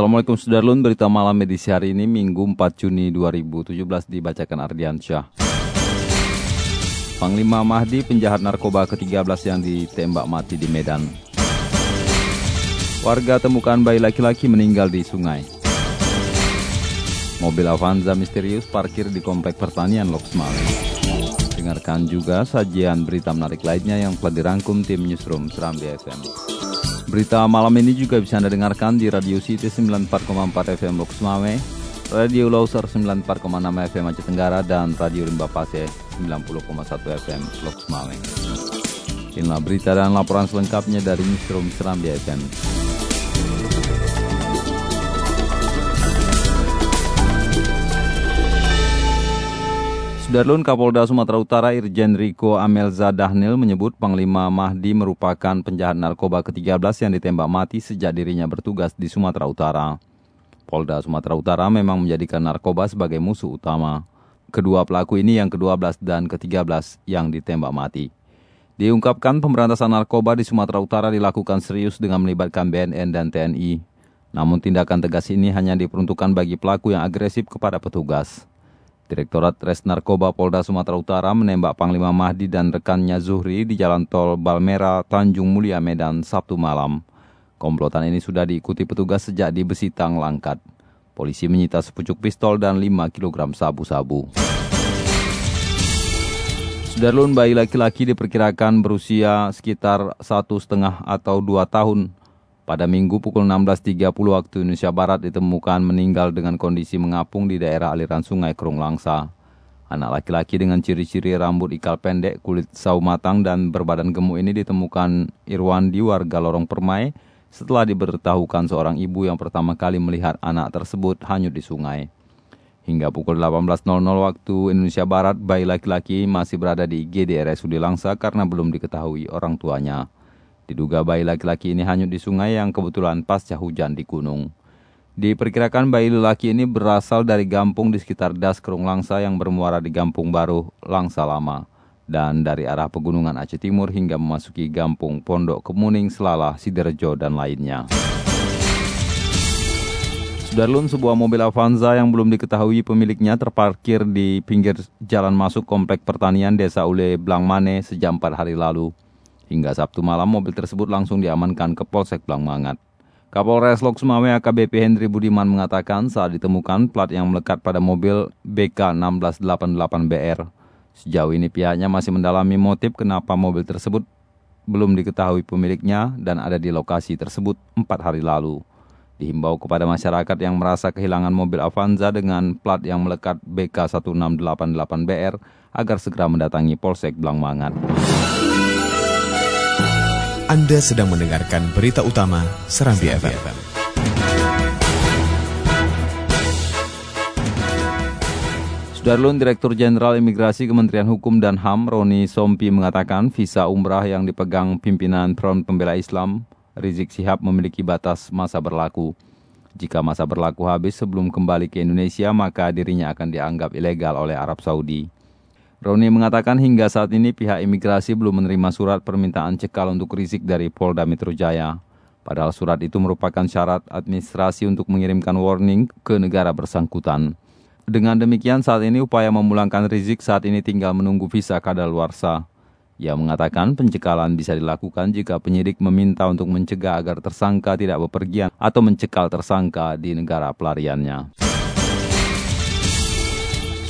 Assalamualaikum Sudarlun, berita malam edisi hari ini Minggu 4 Juni 2017 dibacakan Ardiansyah. Panglima Mahdi penjahat narkoba ke-13 yang ditembak mati di Medan. Warga temukan bayi laki-laki meninggal di sungai. Mobil Avanza misterius parkir di Komplek Pertanian Loksmal. Dengarkan juga sajian berita menarik lainnya yang telah dirangkum tim Newsroom Serambi FM. Berita malam ini juga bisa Anda dengarkan di Radio City 94,4 FM Lok Sumame, Radio Loser 94,6 FM Aceh Tenggara, dan Radio Rimba Pase 90,1 FM Lok Sumame. Inilah berita dan laporan selengkapnya dari Newsroom Serambi FM. Sudarlun Kapolda Sumatera Utara Irjen Riko Amelza Dahnil menyebut Panglima Mahdi merupakan penjahat narkoba ke-13 yang ditembak mati sejak dirinya bertugas di Sumatera Utara. Polda Sumatera Utara memang menjadikan narkoba sebagai musuh utama. Kedua pelaku ini yang ke-12 dan ke-13 yang ditembak mati. Diungkapkan pemberantasan narkoba di Sumatera Utara dilakukan serius dengan melibatkan BNN dan TNI. Namun tindakan tegas ini hanya diperuntukkan bagi pelaku yang agresif kepada petugas. Direktorat Res Narkoba Polda Sumatera Utara menembak Panglima Mahdi dan rekannya Zuhri di Jalan Tol Balmera, Tanjung Mulia, Medan, Sabtu malam. Komplotan ini sudah diikuti petugas sejak di Besitang, Langkat. Polisi menyita sepucuk pistol dan 5 kg sabu-sabu. Sudarlun bayi laki-laki diperkirakan berusia sekitar satu setengah atau dua tahun pada Minggu pukul 16.30 waktu Indonesia Barat ditemukan meninggal dengan kondisi mengapung di daerah aliran sungai Kerung Langsa. Anak laki-laki dengan ciri-ciri rambut ikal pendek, kulit sawo matang, dan berbadan gemuk ini ditemukan Irwandi warga Lorong Permai setelah diberitahukan seorang ibu yang pertama kali melihat anak tersebut hanyut di sungai. Hingga pukul 18.00 waktu Indonesia Barat, bayi laki-laki masih berada di IGD RSUD Langsa karena belum diketahui orang tuanya. Diduga bayi laki-laki ini hanyut di sungai yang kebetulan pasca hujan di gunung. Diperkirakan bayi laki ini berasal dari gampung di sekitar Das Kerung Langsa yang bermuara di Gampung Baru, Langsa Lama. Dan dari arah pegunungan Aceh Timur hingga memasuki Gampung Pondok Kemuning, Selalah, Siderjo, dan lainnya. Sudarlun, sebuah mobil Avanza yang belum diketahui pemiliknya terparkir di pinggir jalan masuk Komplek Pertanian Desa Ule Blangmane sejak 4 hari lalu. Hingga Sabtu malam mobil tersebut langsung diamankan ke Polsek Blangmangat. Kapolres Lok Sumawe AKBP Hendri Budiman mengatakan saat ditemukan plat yang melekat pada mobil BK1688BR. Sejauh ini pihaknya masih mendalami motif kenapa mobil tersebut belum diketahui pemiliknya dan ada di lokasi tersebut empat hari lalu. Dihimbau kepada masyarakat yang merasa kehilangan mobil Avanza dengan plat yang melekat BK1688BR agar segera mendatangi Polsek Blangmangat. Anda sedang mendengarkan berita utama Serambi FM. Sudarlun Direktur Jenderal Imigrasi Kementerian Hukum dan HAM Roni Sompi mengatakan visa umrah yang dipegang pimpinan Front Pembela Islam Rizik Sihab memiliki batas masa berlaku. Jika masa berlaku habis sebelum kembali ke Indonesia, maka dirinya akan dianggap ilegal oleh Arab Saudi. Roni mengatakan hingga saat ini pihak imigrasi belum menerima surat permintaan cekal untuk Rizik dari Polda Metro Jaya. Padahal surat itu merupakan syarat administrasi untuk mengirimkan warning ke negara bersangkutan. Dengan demikian saat ini upaya memulangkan Rizik saat ini tinggal menunggu visa kadaluarsa. Ia mengatakan pencekalan bisa dilakukan jika penyidik meminta untuk mencegah agar tersangka tidak bepergian atau mencekal tersangka di negara pelariannya.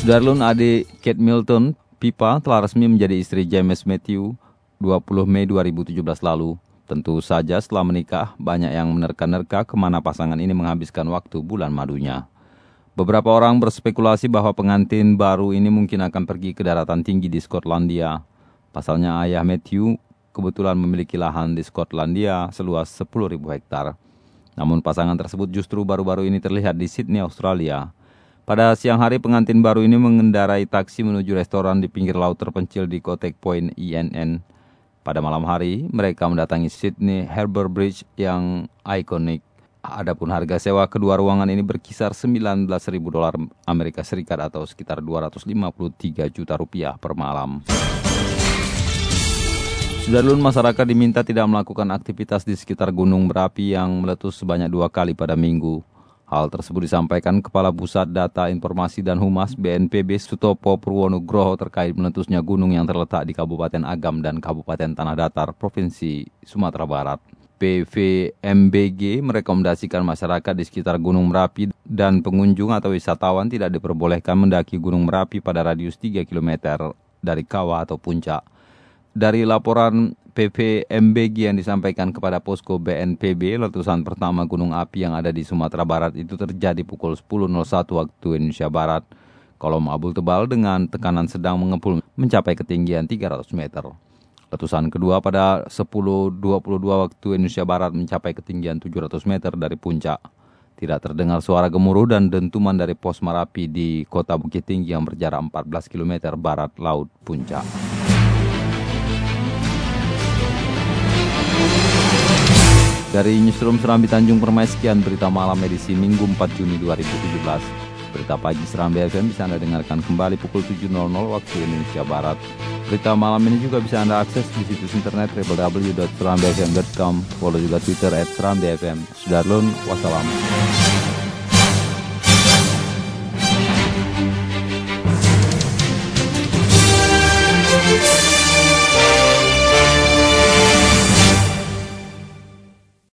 Sudarlun adik Kate Milton, Pipa, telah resmi menjadi istri James Matthew 20 Mei 2017 lalu. Tentu saja setelah menikah, banyak yang menerka-nerka ke mana pasangan ini menghabiskan waktu bulan madunya. Beberapa orang berspekulasi bahwa pengantin baru ini mungkin akan pergi ke daratan tinggi di Skotlandia. Pasalnya ayah Matthew kebetulan memiliki lahan di Skotlandia seluas 10.000 hektar. Namun pasangan tersebut justru baru-baru ini terlihat di Sydney, Australia. Pada siang hari pengantin baru ini mengendarai taksi menuju restoran di pinggir laut terpencil di Kotek Point INN. Pada malam hari, mereka mendatangi Sydney Harbour Bridge yang ikonik. Adapun harga sewa kedua ruangan ini berkisar 19.000 dolar Amerika Serikat atau sekitar 253 juta rupiah per malam. Sudarlun masyarakat diminta tidak melakukan aktivitas di sekitar gunung berapi yang meletus sebanyak dua kali pada minggu. Hal tersebut disampaikan Kepala Pusat Data Informasi dan Humas BNPB Sutopo Purwonugroho terkait meletusnya gunung yang terletak di Kabupaten Agam dan Kabupaten Tanah Datar, Provinsi Sumatera Barat. PVMBG merekomendasikan masyarakat di sekitar Gunung Merapi dan pengunjung atau wisatawan tidak diperbolehkan mendaki Gunung Merapi pada radius 3 km dari kawah atau puncak. Dari laporan PVMBG yang disampaikan kepada posko BNPB, letusan pertama gunung api yang ada di Sumatera Barat itu terjadi pukul 10.01 waktu Indonesia Barat. Kolom abu tebal dengan tekanan sedang mengepul mencapai ketinggian 300 meter. Letusan kedua pada 10.22 waktu Indonesia Barat mencapai ketinggian 700 meter dari puncak. Tidak terdengar suara gemuruh dan dentuman dari pos Marapi di kota Bukit Tinggi yang berjarak 14 km barat laut puncak. Dari Newsroom Serambi Tanjung Permai, sekian berita malam edisi Minggu 4 Juni 2017. Berita pagi Serambi FM bisa Anda dengarkan kembali pukul 7.00 waktu Indonesia Barat. Berita malam ini juga bisa Anda akses di situs internet www.serambifm.com. Follow juga Twitter at Serambi FM. Sudarlun, wassalam.